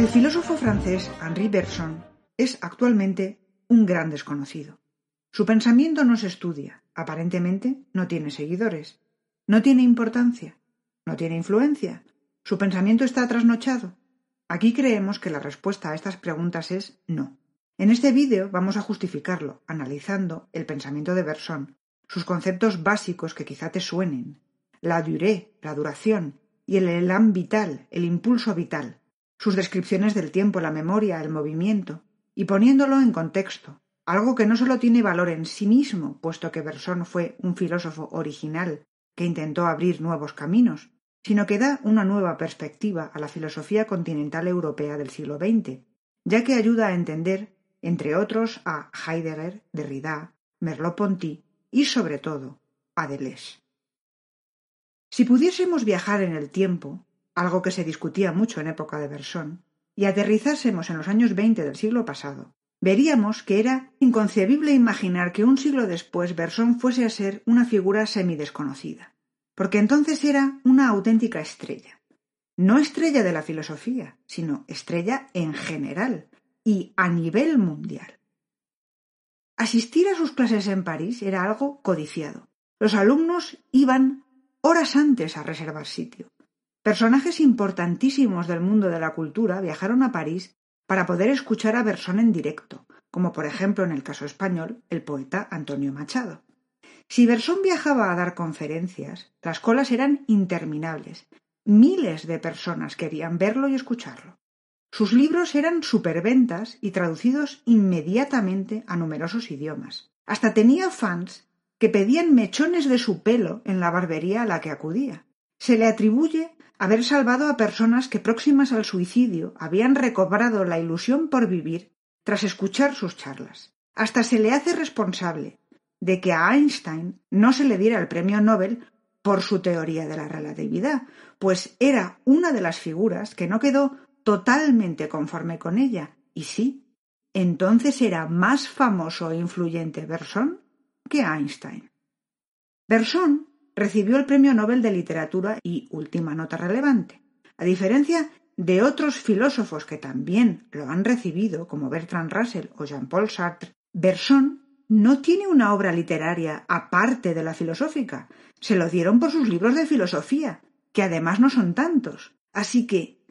El filósofo francés Henri Bergson es actualmente un gran desconocido. Su pensamiento no se estudia, aparentemente no tiene seguidores, no tiene importancia, no tiene influencia, su pensamiento está trasnochado. Aquí creemos que la respuesta a estas preguntas es no. En este vídeo vamos a justificarlo, analizando el pensamiento de Bergson, sus conceptos básicos que quizá te suenen, la durée, la duración, y el elan vital, el impulso vital, sus descripciones del tiempo, la memoria, el movimiento, y poniéndolo en contexto, algo que no solo tiene valor en sí mismo, puesto que Bergson fue un filósofo original que intentó abrir nuevos caminos, sino que da una nueva perspectiva a la filosofía continental europea del siglo XX, ya que ayuda a entender, entre otros, a Heidegger, Derrida, Merleau-Ponty y, sobre todo, a Deleuze. Si pudiésemos viajar en el tiempo, algo que se discutía mucho en época de Bersón, y aterrizásemos en los años veinte del siglo pasado, veríamos que era inconcebible imaginar que un siglo después Bersón fuese a ser una figura semidesconocida, porque entonces era una auténtica estrella. No estrella de la filosofía, sino estrella en general y a nivel mundial. Asistir a sus clases en París era algo codiciado. Los alumnos iban horas antes a reservar sitio. Personajes importantísimos del mundo de la cultura viajaron a París para poder escuchar a Bersón en directo, como por ejemplo en el caso español el poeta Antonio Machado. Si Bersón viajaba a dar conferencias, las colas eran interminables. Miles de personas querían verlo y escucharlo. Sus libros eran superventas y traducidos inmediatamente a numerosos idiomas. Hasta tenía fans que pedían mechones de su pelo en la barbería a la que acudía. Se le atribuye haber salvado a personas que próximas al suicidio habían recobrado la ilusión por vivir tras escuchar sus charlas. Hasta se le hace responsable de que a Einstein no se le diera el premio Nobel por su teoría de la relatividad, pues era una de las figuras que no quedó totalmente conforme con ella. Y sí, entonces era más famoso e influyente Bergson que Einstein. Bergson recibió el Premio Nobel de Literatura y última nota relevante. A diferencia de otros filósofos que también lo han recibido, como Bertrand Russell o Jean-Paul Sartre, Bergson no tiene una obra literaria aparte de la filosófica. Se lo dieron por sus libros de filosofía, que además no son tantos. Así que,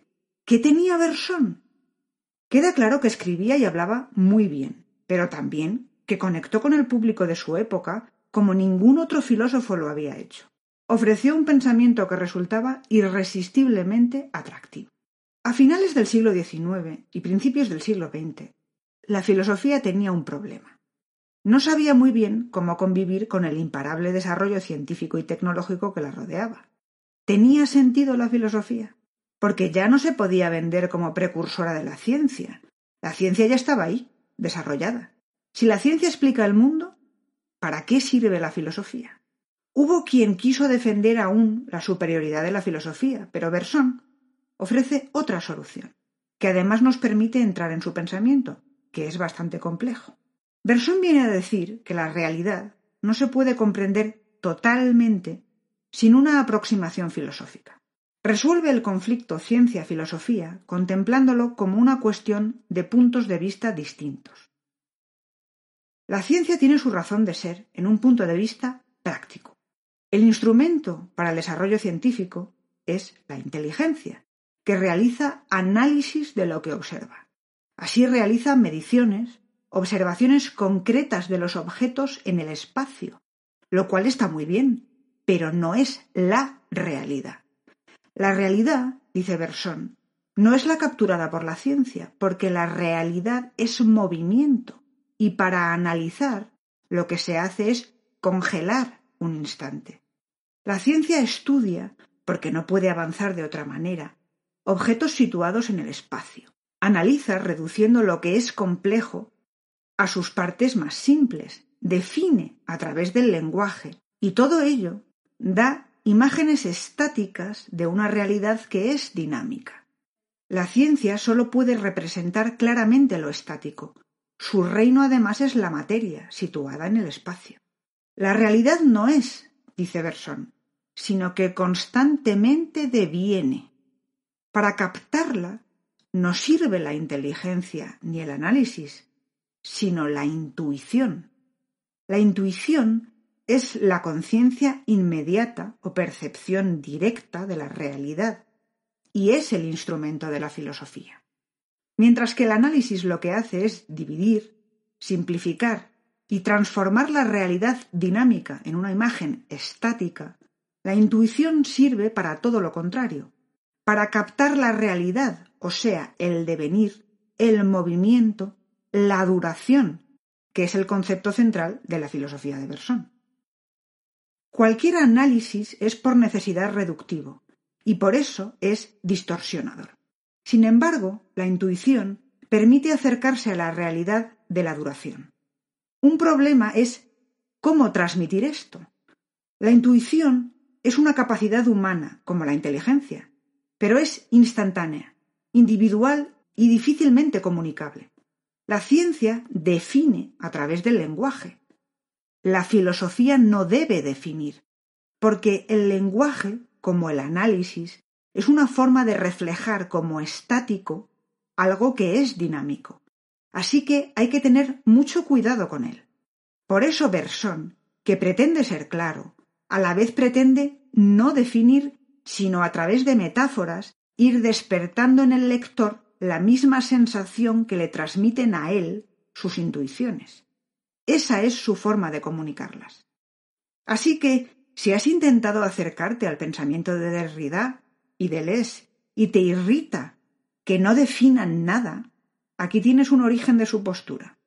¿qué tenía Bergson? Queda claro que escribía y hablaba muy bien, pero también que conectó con el público de su época como ningún otro filósofo lo había hecho. Ofreció un pensamiento que resultaba irresistiblemente atractivo. A finales del siglo XIX y principios del siglo XX, la filosofía tenía un problema. No sabía muy bien cómo convivir con el imparable desarrollo científico y tecnológico que la rodeaba. ¿Tenía sentido la filosofía? Porque ya no se podía vender como precursora de la ciencia. La ciencia ya estaba ahí, desarrollada. Si la ciencia explica el mundo, ¿Para qué sirve la filosofía? Hubo quien quiso defender aún la superioridad de la filosofía, pero Bersón ofrece otra solución, que además nos permite entrar en su pensamiento, que es bastante complejo. Bersón viene a decir que la realidad no se puede comprender totalmente sin una aproximación filosófica. Resuelve el conflicto ciencia-filosofía contemplándolo como una cuestión de puntos de vista distintos. La ciencia tiene su razón de ser en un punto de vista práctico. El instrumento para el desarrollo científico es la inteligencia, que realiza análisis de lo que observa. Así realiza mediciones, observaciones concretas de los objetos en el espacio, lo cual está muy bien, pero no es la realidad. La realidad, dice Bersón, no es la capturada por la ciencia, porque la realidad es movimiento, y para analizar lo que se hace es congelar un instante. La ciencia estudia, porque no puede avanzar de otra manera, objetos situados en el espacio. Analiza reduciendo lo que es complejo a sus partes más simples, define a través del lenguaje y todo ello da imágenes estáticas de una realidad que es dinámica. La ciencia solo puede representar claramente lo estático, su reino además es la materia, situada en el espacio. La realidad no es, dice Berson, sino que constantemente deviene. Para captarla, no sirve la inteligencia ni el análisis, sino la intuición. La intuición es la conciencia inmediata o percepción directa de la realidad y es el instrumento de la filosofía. Mientras que el análisis lo que hace es dividir, simplificar y transformar la realidad dinámica en una imagen estática, la intuición sirve para todo lo contrario, para captar la realidad, o sea, el devenir, el movimiento, la duración, que es el concepto central de la filosofía de Bersón. Cualquier análisis es por necesidad reductivo y por eso es distorsionador. Sin embargo, la intuición permite acercarse a la realidad de la duración. Un problema es cómo transmitir esto. La intuición es una capacidad humana, como la inteligencia, pero es instantánea, individual y difícilmente comunicable. La ciencia define a través del lenguaje. La filosofía no debe definir, porque el lenguaje, como el análisis, es una forma de reflejar como estático algo que es dinámico. Así que hay que tener mucho cuidado con él. Por eso Bersón, que pretende ser claro, a la vez pretende no definir, sino a través de metáforas, ir despertando en el lector la misma sensación que le transmiten a él sus intuiciones. Esa es su forma de comunicarlas. Así que, si has intentado acercarte al pensamiento de Derrida y y te irrita que no definan nada, aquí tienes un origen de su postura.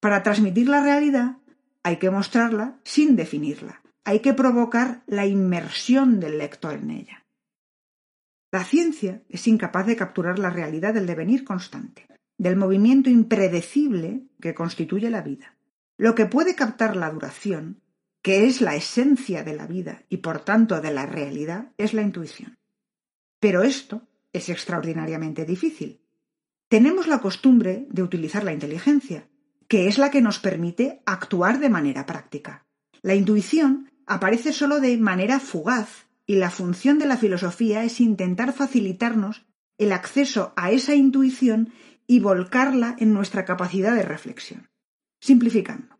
Para transmitir la realidad hay que mostrarla sin definirla, hay que provocar la inmersión del lector en ella. La ciencia es incapaz de capturar la realidad del devenir constante, del movimiento impredecible que constituye la vida. Lo que puede captar la duración, que es la esencia de la vida y por tanto de la realidad, es la intuición. Pero esto es extraordinariamente difícil. Tenemos la costumbre de utilizar la inteligencia, que es la que nos permite actuar de manera práctica. La intuición aparece solo de manera fugaz y la función de la filosofía es intentar facilitarnos el acceso a esa intuición y volcarla en nuestra capacidad de reflexión. Simplificando.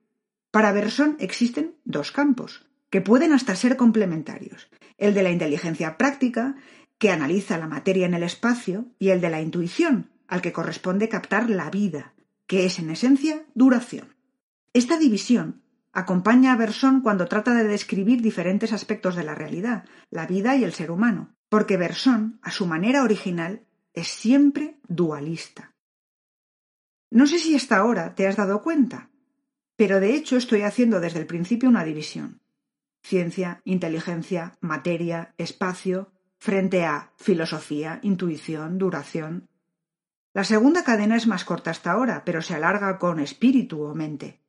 Para Berson existen dos campos, que pueden hasta ser complementarios, el de la inteligencia práctica, que analiza la materia en el espacio, y el de la intuición, al que corresponde captar la vida, que es en esencia duración. Esta división acompaña a Berson cuando trata de describir diferentes aspectos de la realidad, la vida y el ser humano, porque Berson, a su manera original, es siempre dualista. No sé si hasta ahora te has dado cuenta, pero de hecho estoy haciendo desde el principio una división. Ciencia, inteligencia, materia, espacio, frente a filosofía, intuición, duración. La segunda cadena es más corta hasta ahora, pero se alarga con espíritu o mente.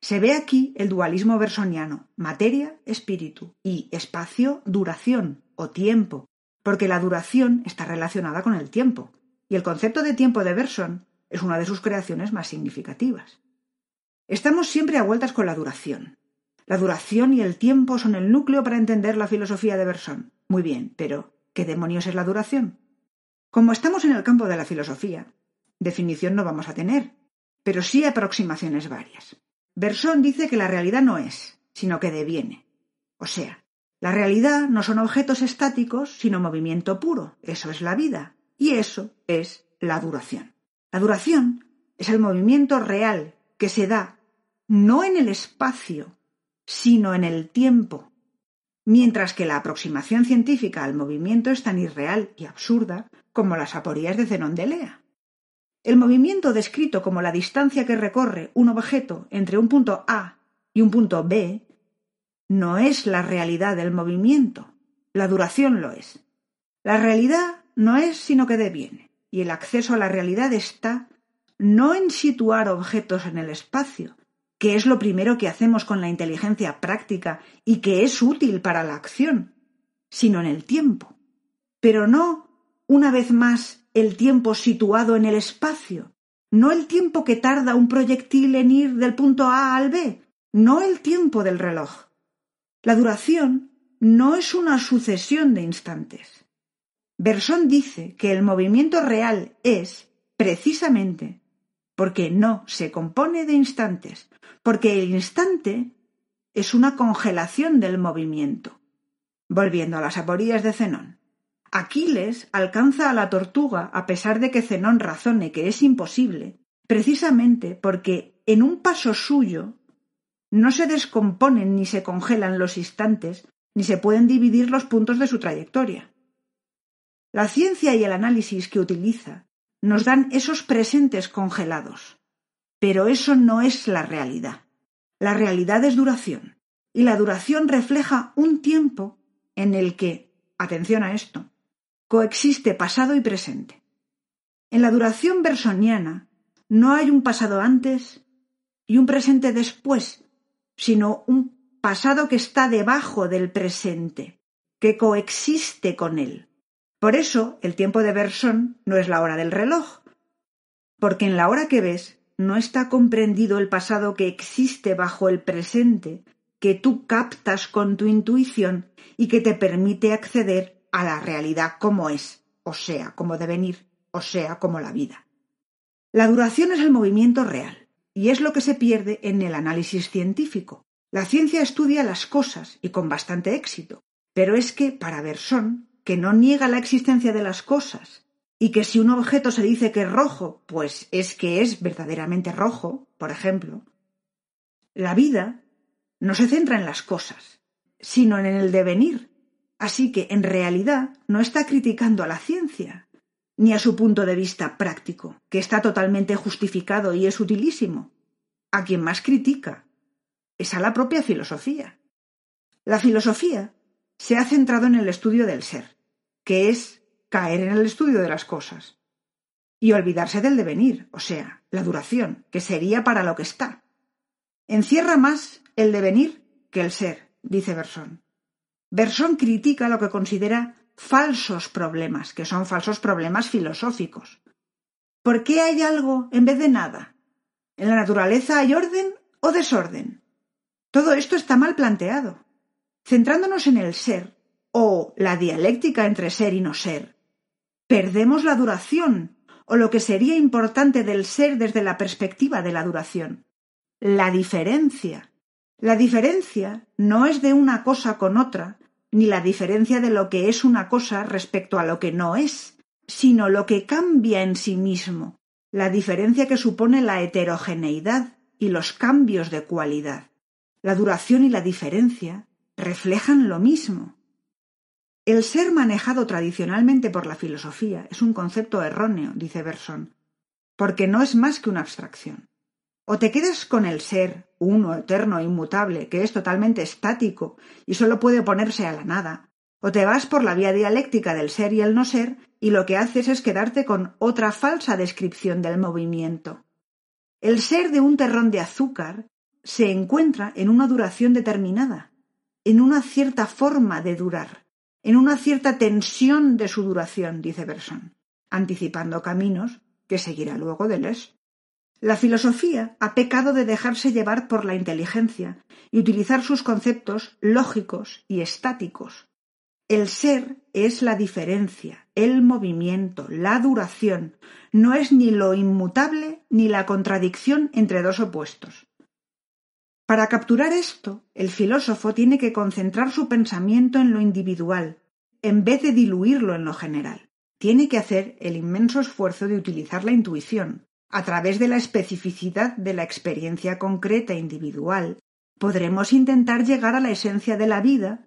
Se ve aquí el dualismo bersoniano, materia, espíritu, y espacio, duración o tiempo, porque la duración está relacionada con el tiempo, y el concepto de tiempo de Berson es una de sus creaciones más significativas. Estamos siempre a vueltas con la duración. La duración y el tiempo son el núcleo para entender la filosofía de Berson. Muy bien, pero ¿qué demonios es la duración? Como estamos en el campo de la filosofía, definición no vamos a tener, pero sí aproximaciones varias. Bersón dice que la realidad no es, sino que deviene. O sea, la realidad no son objetos estáticos, sino movimiento puro. Eso es la vida. Y eso es la duración. La duración es el movimiento real que se da no en el espacio, sino en el tiempo. Mientras que la aproximación científica al movimiento es tan irreal y absurda como las aporías de Zenón de Lea. El movimiento descrito como la distancia que recorre un objeto entre un punto A y un punto B no es la realidad del movimiento, la duración lo es. La realidad no es sino que deviene, y el acceso a la realidad está no en situar objetos en el espacio, que es lo primero que hacemos con la inteligencia práctica y que es útil para la acción, sino en el tiempo. Pero no, una vez más, el tiempo situado en el espacio, no el tiempo que tarda un proyectil en ir del punto A al B, no el tiempo del reloj. La duración no es una sucesión de instantes. Bersón dice que el movimiento real es precisamente porque no se compone de instantes, porque el instante es una congelación del movimiento. Volviendo a las aporías de Zenón. Aquiles alcanza a la tortuga a pesar de que Zenón razone que es imposible, precisamente porque en un paso suyo no se descomponen ni se congelan los instantes, ni se pueden dividir los puntos de su trayectoria. La ciencia y el análisis que utiliza nos dan esos presentes congelados, pero eso no es la realidad. La realidad es duración, y la duración refleja un tiempo en el que, atención a esto, coexiste pasado y presente. En la duración bersoniana no hay un pasado antes y un presente después, sino un pasado que está debajo del presente, que coexiste con él. Por eso el tiempo de Berson no es la hora del reloj, porque en la hora que ves no está comprendido el pasado que existe bajo el presente, que tú captas con tu intuición y que te permite acceder a la realidad como es, o sea, como devenir, o sea, como la vida. La duración es el movimiento real, y es lo que se pierde en el análisis científico. La ciencia estudia las cosas, y con bastante éxito, pero es que, para Berson, que no niega la existencia de las cosas, y que si un objeto se dice que es rojo, pues es que es verdaderamente rojo, por ejemplo, la vida no se centra en las cosas, sino en el devenir. Así que, en realidad, no está criticando a la ciencia, ni a su punto de vista práctico, que está totalmente justificado y es utilísimo. A quien más critica es a la propia filosofía. La filosofía se ha centrado en el estudio del ser, que es caer en el estudio de las cosas, y olvidarse del devenir, o sea, la duración, que sería para lo que está. Encierra más el devenir que el ser, dice Bersón. Bersón critica lo que considera falsos problemas, que son falsos problemas filosóficos. ¿Por qué hay algo en vez de nada? ¿En la naturaleza hay orden o desorden? Todo esto está mal planteado. Centrándonos en el ser, o la dialéctica entre ser y no ser, perdemos la duración, o lo que sería importante del ser desde la perspectiva de la duración, la diferencia, la diferencia no es de una cosa con otra, ni la diferencia de lo que es una cosa respecto a lo que no es, sino lo que cambia en sí mismo, la diferencia que supone la heterogeneidad y los cambios de cualidad. La duración y la diferencia reflejan lo mismo. El ser manejado tradicionalmente por la filosofía es un concepto erróneo, dice Berson, porque no es más que una abstracción. O te quedas con el ser, uno, eterno, inmutable, que es totalmente estático y solo puede oponerse a la nada, o te vas por la vía dialéctica del ser y el no ser y lo que haces es quedarte con otra falsa descripción del movimiento. El ser de un terrón de azúcar se encuentra en una duración determinada, en una cierta forma de durar, en una cierta tensión de su duración, dice Berson, anticipando caminos que seguirá luego Deleuze. La filosofía ha pecado de dejarse llevar por la inteligencia y utilizar sus conceptos lógicos y estáticos. El ser es la diferencia, el movimiento, la duración, no es ni lo inmutable ni la contradicción entre dos opuestos. Para capturar esto, el filósofo tiene que concentrar su pensamiento en lo individual, en vez de diluirlo en lo general. Tiene que hacer el inmenso esfuerzo de utilizar la intuición, a través de la especificidad de la experiencia concreta individual, podremos intentar llegar a la esencia de la vida,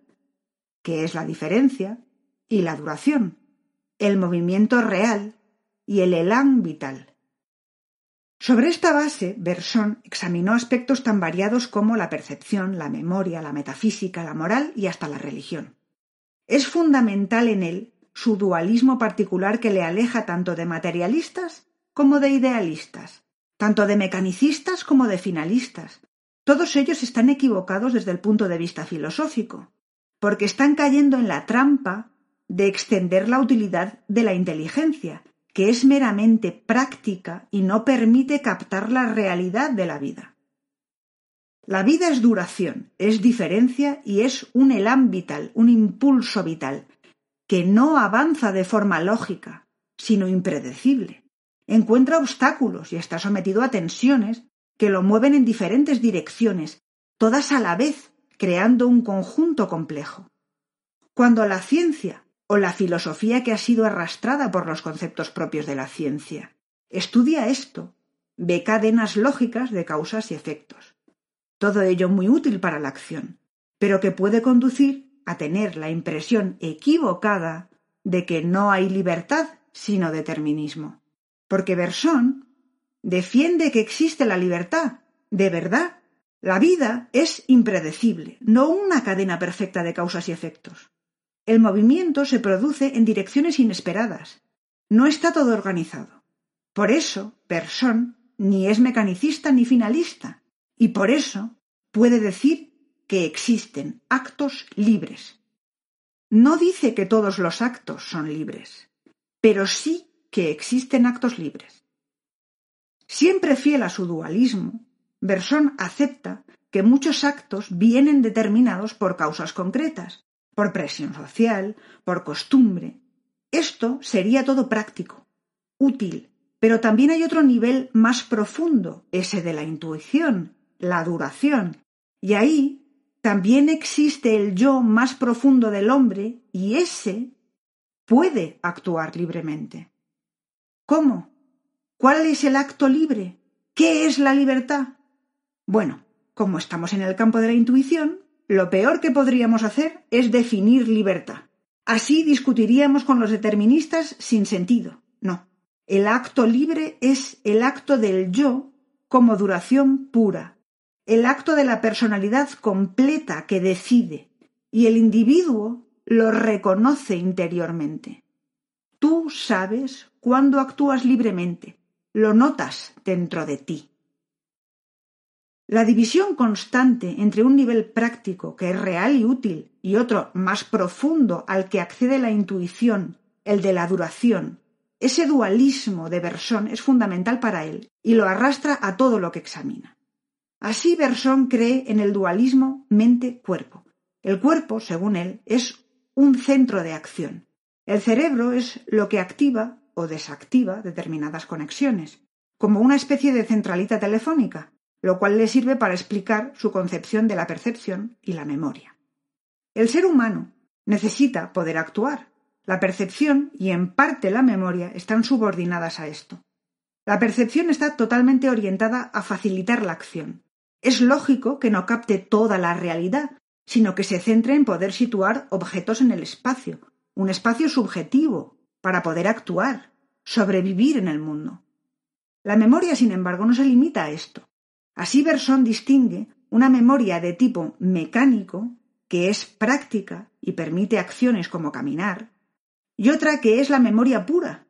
que es la diferencia y la duración, el movimiento real y el elán vital. Sobre esta base, Berson examinó aspectos tan variados como la percepción, la memoria, la metafísica, la moral y hasta la religión. Es fundamental en él su dualismo particular que le aleja tanto de materialistas como de idealistas, tanto de mecanicistas como de finalistas. Todos ellos están equivocados desde el punto de vista filosófico, porque están cayendo en la trampa de extender la utilidad de la inteligencia, que es meramente práctica y no permite captar la realidad de la vida. La vida es duración, es diferencia y es un elán vital, un impulso vital, que no avanza de forma lógica, sino impredecible encuentra obstáculos y está sometido a tensiones que lo mueven en diferentes direcciones, todas a la vez, creando un conjunto complejo. Cuando la ciencia o la filosofía que ha sido arrastrada por los conceptos propios de la ciencia estudia esto, ve cadenas lógicas de causas y efectos. Todo ello muy útil para la acción, pero que puede conducir a tener la impresión equivocada de que no hay libertad sino determinismo. Porque Bersón defiende que existe la libertad, de verdad. La vida es impredecible, no una cadena perfecta de causas y efectos. El movimiento se produce en direcciones inesperadas. No está todo organizado. Por eso, Bersón ni es mecanicista ni finalista, y por eso puede decir que existen actos libres. No dice que todos los actos son libres, pero sí que existen actos libres. Siempre fiel a su dualismo, Bersón acepta que muchos actos vienen determinados por causas concretas, por presión social, por costumbre. Esto sería todo práctico, útil, pero también hay otro nivel más profundo, ese de la intuición, la duración, y ahí también existe el yo más profundo del hombre y ese puede actuar libremente. ¿Cómo? ¿Cuál es el acto libre? ¿Qué es la libertad? Bueno, como estamos en el campo de la intuición, lo peor que podríamos hacer es definir libertad. Así discutiríamos con los deterministas sin sentido. No. El acto libre es el acto del yo como duración pura, el acto de la personalidad completa que decide, y el individuo lo reconoce interiormente. Tú sabes cuándo actúas libremente, lo notas dentro de ti. La división constante entre un nivel práctico que es real y útil y otro más profundo al que accede la intuición, el de la duración, ese dualismo de Bersón es fundamental para él y lo arrastra a todo lo que examina. Así Bersón cree en el dualismo mente-cuerpo. El cuerpo, según él, es un centro de acción. El cerebro es lo que activa o desactiva determinadas conexiones, como una especie de centralita telefónica, lo cual le sirve para explicar su concepción de la percepción y la memoria. El ser humano necesita poder actuar. La percepción y en parte la memoria están subordinadas a esto. La percepción está totalmente orientada a facilitar la acción. Es lógico que no capte toda la realidad, sino que se centre en poder situar objetos en el espacio, un espacio subjetivo, para poder actuar, sobrevivir en el mundo. La memoria, sin embargo, no se limita a esto. Así Bersón distingue una memoria de tipo mecánico, que es práctica y permite acciones como caminar, y otra que es la memoria pura,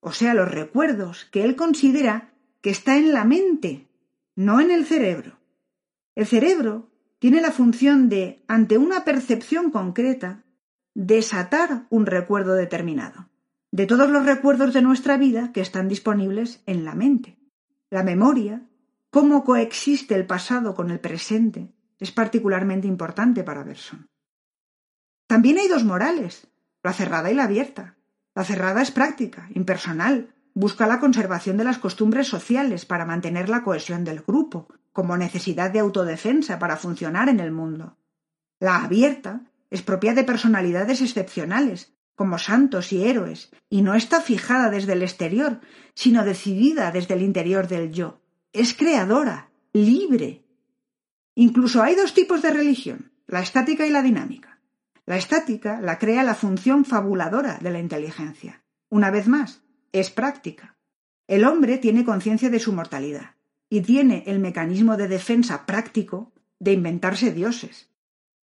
o sea, los recuerdos, que él considera que está en la mente, no en el cerebro. El cerebro tiene la función de, ante una percepción concreta, desatar un recuerdo determinado, de todos los recuerdos de nuestra vida que están disponibles en la mente. La memoria cómo coexiste el pasado con el presente es particularmente importante para Berson. También hay dos morales, la cerrada y la abierta. La cerrada es práctica, impersonal, busca la conservación de las costumbres sociales para mantener la cohesión del grupo, como necesidad de autodefensa para funcionar en el mundo. La abierta es propia de personalidades excepcionales, como santos y héroes, y no está fijada desde el exterior, sino decidida desde el interior del yo, es creadora, libre. Incluso hay dos tipos de religión, la estática y la dinámica. La estática la crea la función fabuladora de la inteligencia. Una vez más, es práctica. El hombre tiene conciencia de su mortalidad y tiene el mecanismo de defensa práctico de inventarse dioses.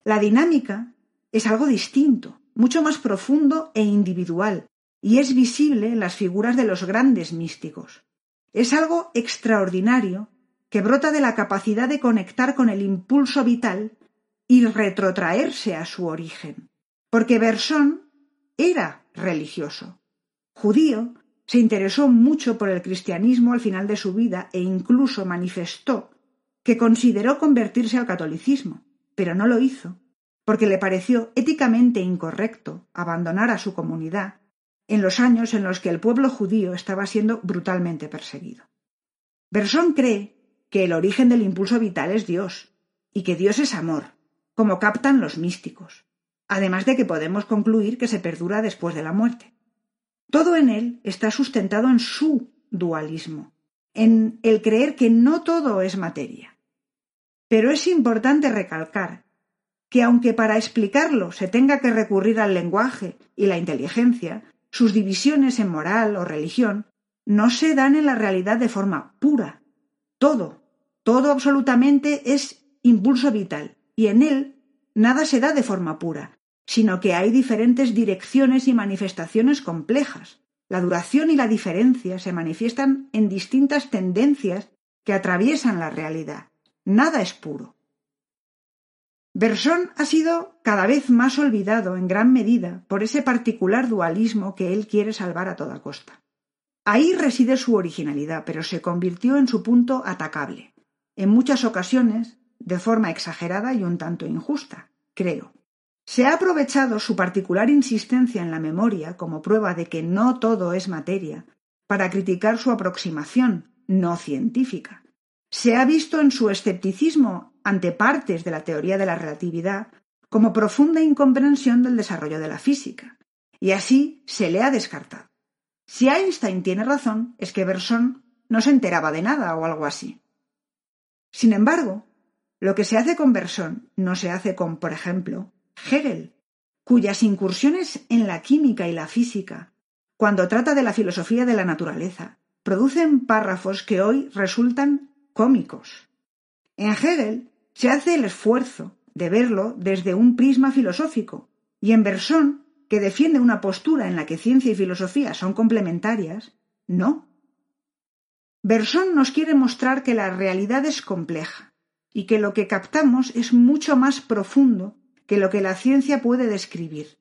La dinámica es algo distinto, mucho más profundo e individual, y es visible en las figuras de los grandes místicos. Es algo extraordinario que brota de la capacidad de conectar con el impulso vital y retrotraerse a su origen. Porque Bersón era religioso. Judío, se interesó mucho por el cristianismo al final de su vida e incluso manifestó que consideró convertirse al catolicismo, pero no lo hizo, porque le pareció éticamente incorrecto abandonar a su comunidad en los años en los que el pueblo judío estaba siendo brutalmente perseguido. Bersón cree que el origen del impulso vital es Dios y que Dios es amor, como captan los místicos, además de que podemos concluir que se perdura después de la muerte. Todo en él está sustentado en su dualismo, en el creer que no todo es materia. Pero es importante recalcar que aunque para explicarlo se tenga que recurrir al lenguaje y la inteligencia, sus divisiones en moral o religión no se dan en la realidad de forma pura. Todo, todo absolutamente es impulso vital, y en él nada se da de forma pura, sino que hay diferentes direcciones y manifestaciones complejas. La duración y la diferencia se manifiestan en distintas tendencias que atraviesan la realidad. Nada es puro. Bersón ha sido cada vez más olvidado en gran medida por ese particular dualismo que él quiere salvar a toda costa. Ahí reside su originalidad, pero se convirtió en su punto atacable, en muchas ocasiones de forma exagerada y un tanto injusta, creo. Se ha aprovechado su particular insistencia en la memoria como prueba de que no todo es materia para criticar su aproximación no científica. Se ha visto en su escepticismo ante partes de la teoría de la relatividad como profunda incomprensión del desarrollo de la física, y así se le ha descartado. Si Einstein tiene razón, es que Berson no se enteraba de nada o algo así. Sin embargo, lo que se hace con Berson no se hace con, por ejemplo, Hegel, cuyas incursiones en la química y la física, cuando trata de la filosofía de la naturaleza, producen párrafos que hoy resultan cómicos. En Hegel se hace el esfuerzo de verlo desde un prisma filosófico, y en Bersón, que defiende una postura en la que ciencia y filosofía son complementarias, no. Bersón nos quiere mostrar que la realidad es compleja y que lo que captamos es mucho más profundo que lo que la ciencia puede describir,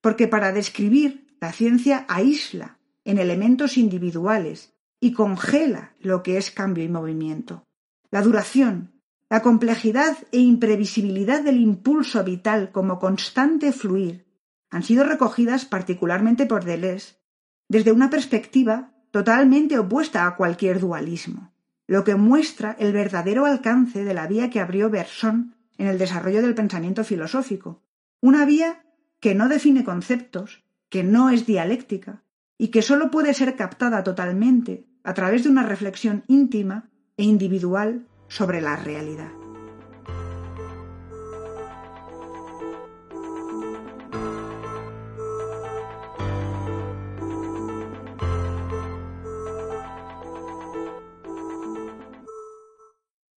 porque para describir la ciencia aísla en elementos individuales y congela lo que es cambio y movimiento. La duración, la complejidad e imprevisibilidad del impulso vital como constante fluir han sido recogidas particularmente por Deleuze desde una perspectiva totalmente opuesta a cualquier dualismo, lo que muestra el verdadero alcance de la vía que abrió Bergson en el desarrollo del pensamiento filosófico, una vía que no define conceptos, que no es dialéctica y que sólo puede ser captada totalmente a través de una reflexión íntima e individual sobre la realidad.